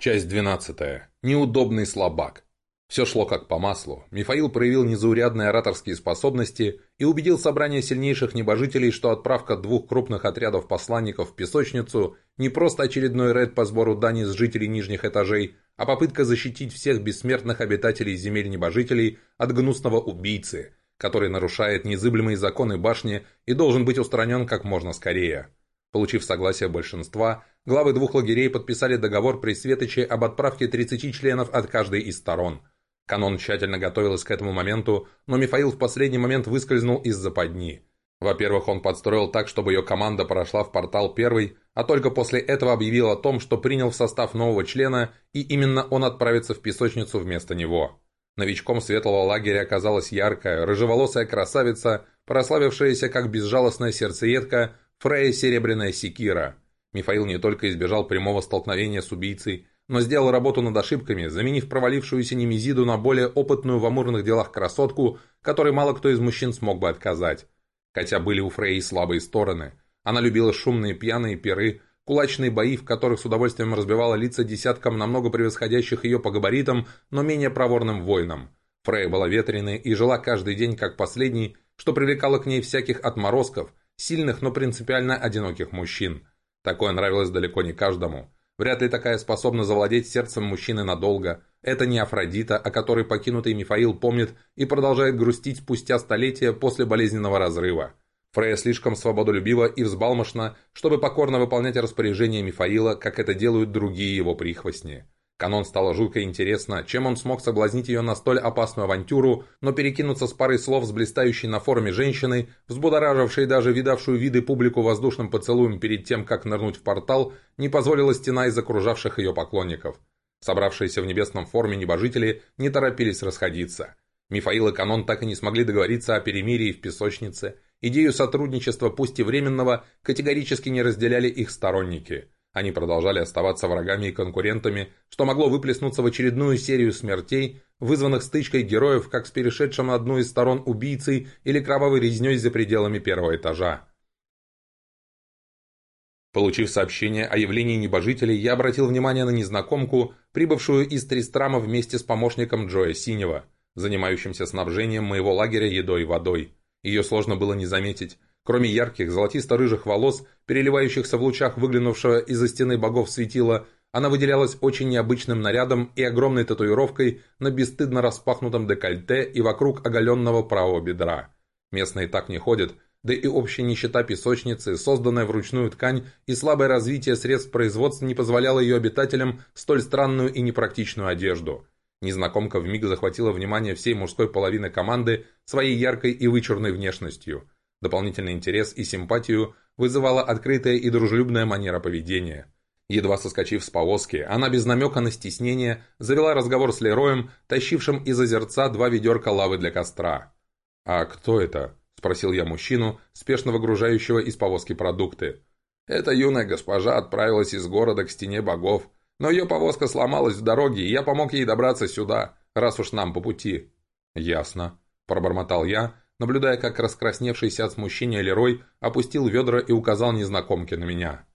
Часть 12. Неудобный слабак. Все шло как по маслу. Мифаил проявил незаурядные ораторские способности и убедил собрание сильнейших небожителей, что отправка двух крупных отрядов посланников в песочницу не просто очередной рейд по сбору дани с жителей нижних этажей, а попытка защитить всех бессмертных обитателей земель небожителей от гнусного убийцы, который нарушает незыблемые законы башни и должен быть устранен как можно скорее. Получив согласие большинства, главы двух лагерей подписали договор при Светоче об отправке 30 членов от каждой из сторон. Канон тщательно готовилась к этому моменту, но Мифаил в последний момент выскользнул из западни. Во-первых, он подстроил так, чтобы ее команда прошла в портал первый, а только после этого объявил о том, что принял в состав нового члена, и именно он отправится в песочницу вместо него. Новичком светлого лагеря оказалась яркая, рыжеволосая красавица, прославившаяся как безжалостная сердцеедка Фрея Серебряная Секира. Мифаил не только избежал прямого столкновения с убийцей, но сделал работу над ошибками, заменив провалившуюся Немезиду на более опытную в амурных делах красотку, которой мало кто из мужчин смог бы отказать. Хотя были у Фреи слабые стороны. Она любила шумные пьяные пиры, кулачные бои, в которых с удовольствием разбивала лица десяткам намного превосходящих ее по габаритам, но менее проворным воинам. Фрея была ветреной и жила каждый день как последний, что привлекало к ней всяких отморозков, сильных, но принципиально одиноких мужчин. Такое нравилось далеко не каждому. Вряд ли такая способна завладеть сердцем мужчины надолго. Это не Афродита, о которой покинутый Мифаил помнит и продолжает грустить спустя столетия после болезненного разрыва. Фрея слишком свободолюбива и взбалмошна, чтобы покорно выполнять распоряжения Мифаила, как это делают другие его прихвостни. Канон стало жутко интересно, чем он смог соблазнить ее на столь опасную авантюру, но перекинуться с парой слов с блистающей на форуме женщиной, взбудоражившей даже видавшую виды публику воздушным поцелуем перед тем, как нырнуть в портал, не позволила стена из окружавших ее поклонников. Собравшиеся в небесном форуме небожители не торопились расходиться. Мифаил и Канон так и не смогли договориться о перемирии в песочнице. Идею сотрудничества, пусть и временного, категорически не разделяли их сторонники – они продолжали оставаться врагами и конкурентами, что могло выплеснуться в очередную серию смертей, вызванных стычкой героев как с перешедшим на одну из сторон убийцей или кровавой резней за пределами первого этажа. Получив сообщение о явлении небожителей, я обратил внимание на незнакомку, прибывшую из Тристрама вместе с помощником Джоя Синего, занимающимся снабжением моего лагеря едой и водой. Ее сложно было не заметить. Кроме ярких золотисто-рыжих волос, переливающихся в лучах выглянувшего из-за стены богов светила, она выделялась очень необычным нарядом и огромной татуировкой на бесстыдно распахнутом декольте и вокруг оголенного правого бедра. Местные так не ходят, да и общая нищета песочницы, созданная вручную ткань и слабое развитие средств производства не позволяло ее обитателям столь странную и непрактичную одежду. Незнакомка вмиг захватила внимание всей мужской половины команды своей яркой и вычурной внешностью – Дополнительный интерес и симпатию вызывала открытая и дружелюбная манера поведения. Едва соскочив с повозки, она без намека на стеснение завела разговор с Лероем, тащившим из озерца два ведерка лавы для костра. «А кто это?» – спросил я мужчину, спешно выгружающего из повозки продукты. «Эта юная госпожа отправилась из города к стене богов, но ее повозка сломалась в дороге, и я помог ей добраться сюда, раз уж нам по пути». «Ясно», – пробормотал я, наблюдая, как раскрасневшийся от смущения Лерой опустил ведра и указал незнакомке на меня.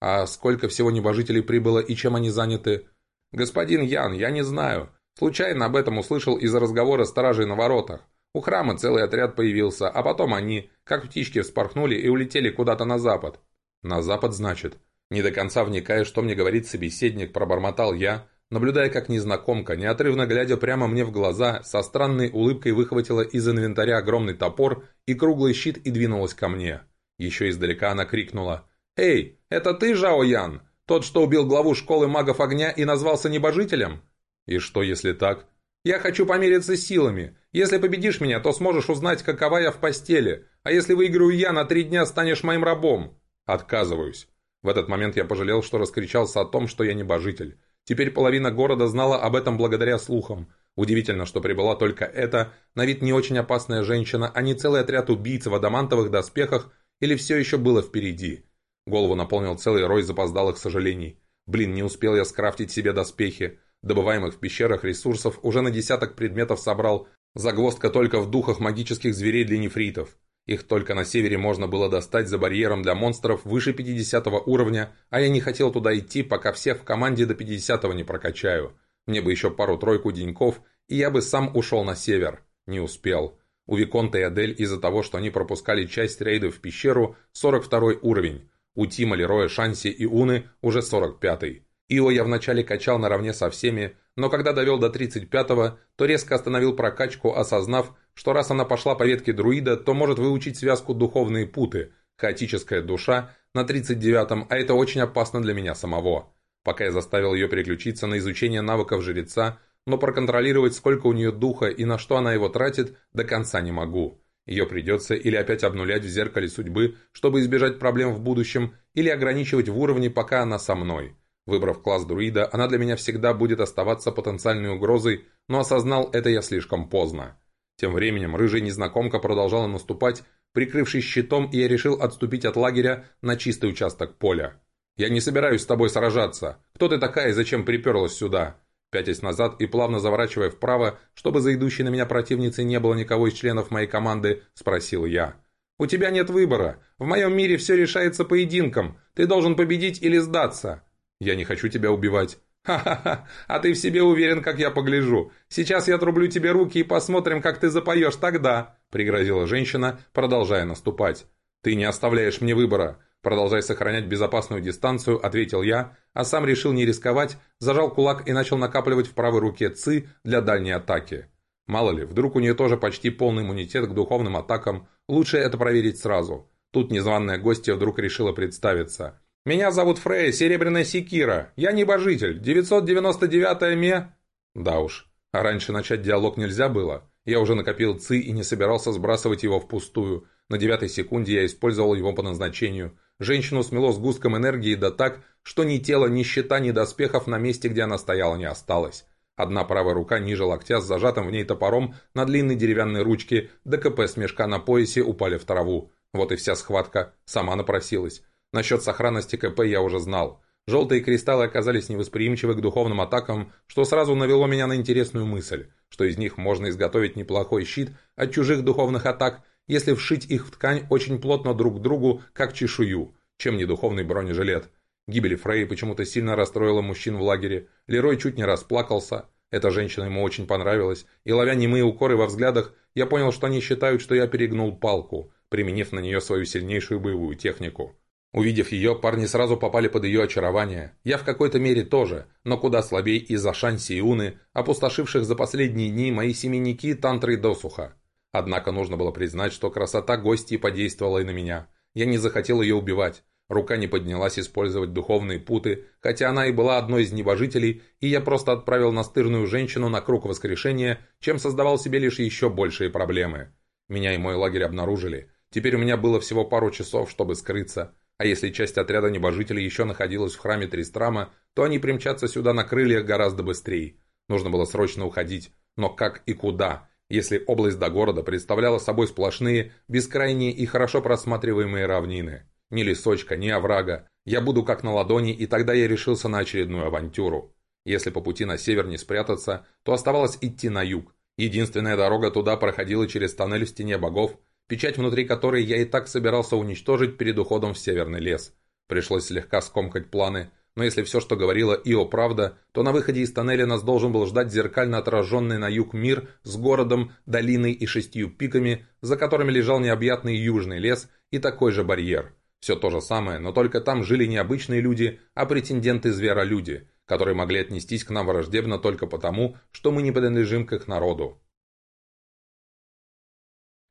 «А сколько всего небожителей прибыло и чем они заняты?» «Господин Ян, я не знаю. Случайно об этом услышал из-за разговора стражей на воротах. У храма целый отряд появился, а потом они, как птички, вспорхнули и улетели куда-то на запад». «На запад, значит?» Не до конца вникая, что мне говорит собеседник, пробормотал я, наблюдая, как незнакомка, неотрывно глядя прямо мне в глаза, со странной улыбкой выхватила из инвентаря огромный топор и круглый щит и двинулась ко мне. Еще издалека она крикнула «Эй, это ты, Жао Ян? Тот, что убил главу школы магов огня и назвался небожителем?» «И что, если так?» «Я хочу помериться силами. Если победишь меня, то сможешь узнать, какова я в постели. А если выиграю я, на три дня станешь моим рабом». «Отказываюсь». В этот момент я пожалел, что раскричался о том, что я небожитель. Теперь половина города знала об этом благодаря слухам. Удивительно, что прибыла только эта, на вид не очень опасная женщина, а не целый отряд убийц в адамантовых доспехах, или все еще было впереди. Голову наполнил целый рой запоздалых сожалений. Блин, не успел я скрафтить себе доспехи. Добываемых в пещерах ресурсов уже на десяток предметов собрал. Загвоздка только в духах магических зверей для нефритов. Их только на севере можно было достать за барьером для монстров выше 50 уровня, а я не хотел туда идти, пока всех в команде до 50 не прокачаю. Мне бы еще пару-тройку деньков, и я бы сам ушел на север. Не успел. У Виконта и Адель из-за того, что они пропускали часть рейдов в пещеру, 42 уровень. У Тима, Лероя, Шанси и Уны уже 45-й. Ио я вначале качал наравне со всеми, но когда довел до 35-го, то резко остановил прокачку, осознав, что раз она пошла по ветке друида, то может выучить связку «Духовные путы», «Хаотическая душа» на 39-м, а это очень опасно для меня самого. Пока я заставил ее переключиться на изучение навыков жреца, но проконтролировать, сколько у нее духа и на что она его тратит, до конца не могу. Ее придется или опять обнулять в зеркале судьбы, чтобы избежать проблем в будущем, или ограничивать в уровне, пока она со мной. Выбрав класс друида, она для меня всегда будет оставаться потенциальной угрозой, но осознал это я слишком поздно. Тем временем рыжая незнакомка продолжала наступать, прикрывшись щитом, и я решил отступить от лагеря на чистый участок поля. «Я не собираюсь с тобой сражаться. Кто ты такая и зачем приперлась сюда?» Пятясь назад и плавно заворачивая вправо, чтобы за идущей на меня противницей не было никого из членов моей команды, спросил я. «У тебя нет выбора. В моем мире все решается поединком. Ты должен победить или сдаться». «Я не хочу тебя убивать». «Ха-ха-ха, а ты в себе уверен, как я погляжу. Сейчас я отрублю тебе руки и посмотрим, как ты запоешь тогда», пригрозила женщина, продолжая наступать. «Ты не оставляешь мне выбора. Продолжая сохранять безопасную дистанцию, ответил я, а сам решил не рисковать, зажал кулак и начал накапливать в правой руке ЦИ для дальней атаки. Мало ли, вдруг у нее тоже почти полный иммунитет к духовным атакам, лучше это проверить сразу. Тут незваная гостья вдруг решила представиться. «Меня зовут Фрея, Серебряная Секира. Я небожитель. 999-я ме...» Да уж, а раньше начать диалог нельзя было. Я уже накопил ЦИ и не собирался сбрасывать его впустую. На девятой секунде я использовал его по назначению – Женщину смело сгустком энергии да так, что ни тела, ни щита, ни доспехов на месте, где она стояла, не осталось. Одна правая рука ниже локтя с зажатым в ней топором на длинной деревянной ручке, ДКП с мешка на поясе упали в траву. Вот и вся схватка. Сама напросилась. Насчет сохранности КП я уже знал. Желтые кристаллы оказались невосприимчивы к духовным атакам, что сразу навело меня на интересную мысль, что из них можно изготовить неплохой щит от чужих духовных атак если вшить их в ткань очень плотно друг к другу, как чешую, чем не духовный бронежилет. Гибель Фрей почему-то сильно расстроила мужчин в лагере. Лерой чуть не расплакался. Эта женщина ему очень понравилась, и ловя немые укоры во взглядах, я понял, что они считают, что я перегнул палку, применив на нее свою сильнейшую боевую технику. Увидев ее, парни сразу попали под ее очарование. Я в какой-то мере тоже, но куда слабей из-за Шанси и Уны, опустошивших за последние дни мои семенники тантрой досуха. Однако нужно было признать, что красота гостей подействовала и на меня. Я не захотел ее убивать. Рука не поднялась использовать духовные путы, хотя она и была одной из небожителей, и я просто отправил настырную женщину на круг воскрешения, чем создавал себе лишь еще большие проблемы. Меня и мой лагерь обнаружили. Теперь у меня было всего пару часов, чтобы скрыться. А если часть отряда небожителей еще находилась в храме Тристрама, то они примчатся сюда на крыльях гораздо быстрее. Нужно было срочно уходить. Но как и куда? если область до города представляла собой сплошные, бескрайние и хорошо просматриваемые равнины. Ни лесочка, ни оврага. Я буду как на ладони, и тогда я решился на очередную авантюру. Если по пути на север не спрятаться, то оставалось идти на юг. Единственная дорога туда проходила через тоннель в стене богов, печать внутри которой я и так собирался уничтожить перед уходом в северный лес. Пришлось слегка скомкать планы, но если все, что говорила Ио, правда, то на выходе из тоннеля нас должен был ждать зеркально отраженный на юг мир с городом, долиной и шестью пиками, за которыми лежал необъятный южный лес и такой же барьер. Все то же самое, но только там жили не обычные люди, а претенденты-зверолюди, которые могли отнестись к нам враждебно только потому, что мы не принадлежим к их народу.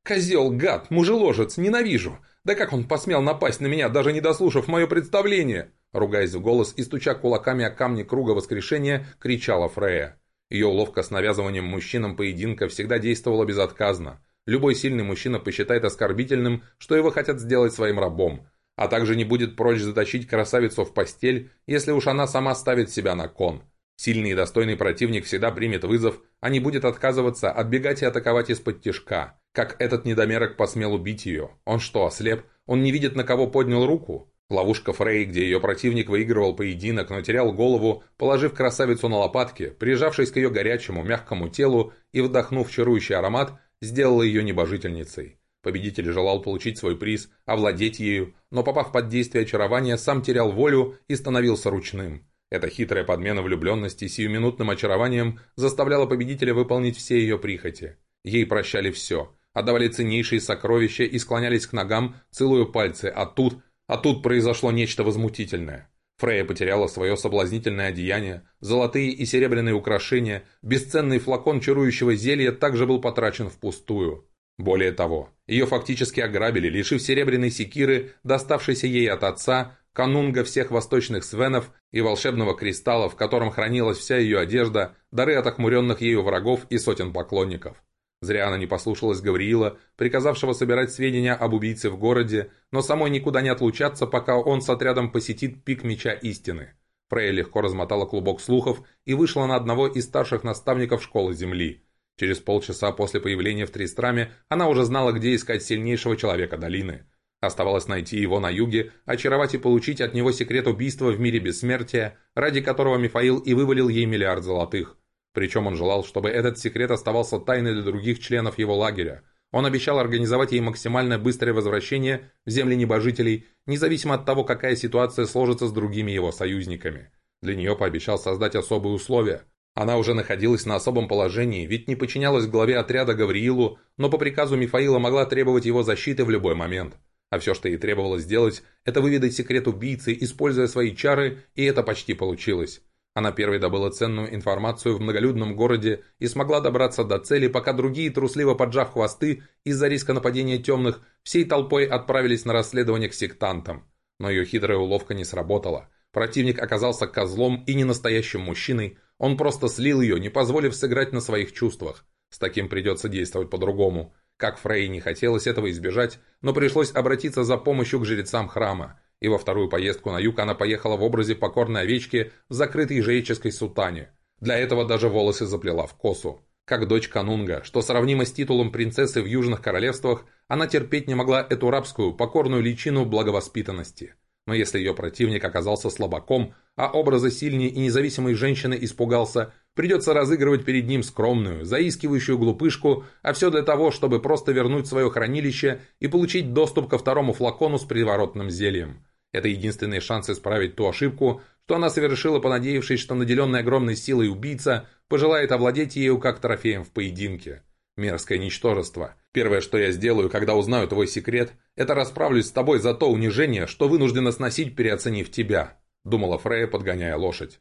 «Козел, гад, мужеложец, ненавижу! Да как он посмел напасть на меня, даже не дослушав мое представление?» Ругаясь в голос и стуча кулаками о камни круга воскрешения, кричала Фрея. Ее уловка с навязыванием мужчинам поединка всегда действовала безотказно. Любой сильный мужчина посчитает оскорбительным, что его хотят сделать своим рабом, а также не будет прочь заточить красавицу в постель, если уж она сама ставит себя на кон. Сильный и достойный противник всегда примет вызов, а не будет отказываться, отбегать и атаковать из-под тишка. Как этот недомерок посмел убить ее? Он что, ослеп? Он не видит, на кого поднял руку? Ловушка Фрей, где ее противник выигрывал поединок, но терял голову, положив красавицу на лопатки, прижавшись к ее горячему, мягкому телу и вдохнув чарующий аромат, сделала ее небожительницей. Победитель желал получить свой приз, овладеть ею, но попав под действие очарования, сам терял волю и становился ручным. Эта хитрая подмена влюбленности сиюминутным очарованием заставляла победителя выполнить все ее прихоти. Ей прощали все, отдавали ценнейшие сокровища и склонялись к ногам, целуя пальцы, а тут, а тут произошло нечто возмутительное. Фрея потеряла свое соблазнительное одеяние, золотые и серебряные украшения, бесценный флакон чарующего зелья также был потрачен впустую. Более того, ее фактически ограбили, лишив серебряной секиры, доставшейся ей от отца, канунга всех восточных свенов и волшебного кристалла, в котором хранилась вся ее одежда, дары от охмуренных ею врагов и сотен поклонников. Зря она не послушалась Гавриила, приказавшего собирать сведения об убийце в городе, но самой никуда не отлучаться, пока он с отрядом посетит пик Меча Истины. Фрея легко размотала клубок слухов и вышла на одного из старших наставников Школы Земли – Через полчаса после появления в Тристраме она уже знала, где искать сильнейшего человека долины. Оставалось найти его на юге, очаровать и получить от него секрет убийства в мире бессмертия, ради которого Мифаил и вывалил ей миллиард золотых. Причем он желал, чтобы этот секрет оставался тайной для других членов его лагеря. Он обещал организовать ей максимально быстрое возвращение в земли небожителей, независимо от того, какая ситуация сложится с другими его союзниками. Для нее пообещал создать особые условия. Она уже находилась на особом положении, ведь не подчинялась главе отряда Гавриилу, но по приказу Мифаила могла требовать его защиты в любой момент. А все, что ей требовалось сделать, это выведать секрет убийцы, используя свои чары, и это почти получилось. Она первой добыла ценную информацию в многолюдном городе и смогла добраться до цели, пока другие, трусливо поджав хвосты из-за риска нападения темных, всей толпой отправились на расследование к сектантам. Но ее хитрая уловка не сработала. Противник оказался козлом и ненастоящим мужчиной, он просто слил ее, не позволив сыграть на своих чувствах. С таким придется действовать по-другому. Как Фрей не хотелось этого избежать, но пришлось обратиться за помощью к жрецам храма. И во вторую поездку на юг она поехала в образе покорной овечки в закрытой жреческой сутане. Для этого даже волосы заплела в косу. Как дочь Канунга, что сравнимо с титулом принцессы в южных королевствах, она терпеть не могла эту рабскую, покорную личину благовоспитанности. Но если ее противник оказался слабаком, а образа сильной и независимой женщины испугался, придется разыгрывать перед ним скромную, заискивающую глупышку, а все для того, чтобы просто вернуть свое хранилище и получить доступ ко второму флакону с приворотным зельем. Это единственный шанс исправить ту ошибку, что она совершила, понадеявшись, что наделенный огромной силой убийца пожелает овладеть ею как трофеем в поединке. Мерзкое ничтожество. Первое, что я сделаю, когда узнаю твой секрет, это расправлюсь с тобой за то унижение, что вынуждена сносить, переоценив тебя», — думала Фрея, подгоняя лошадь.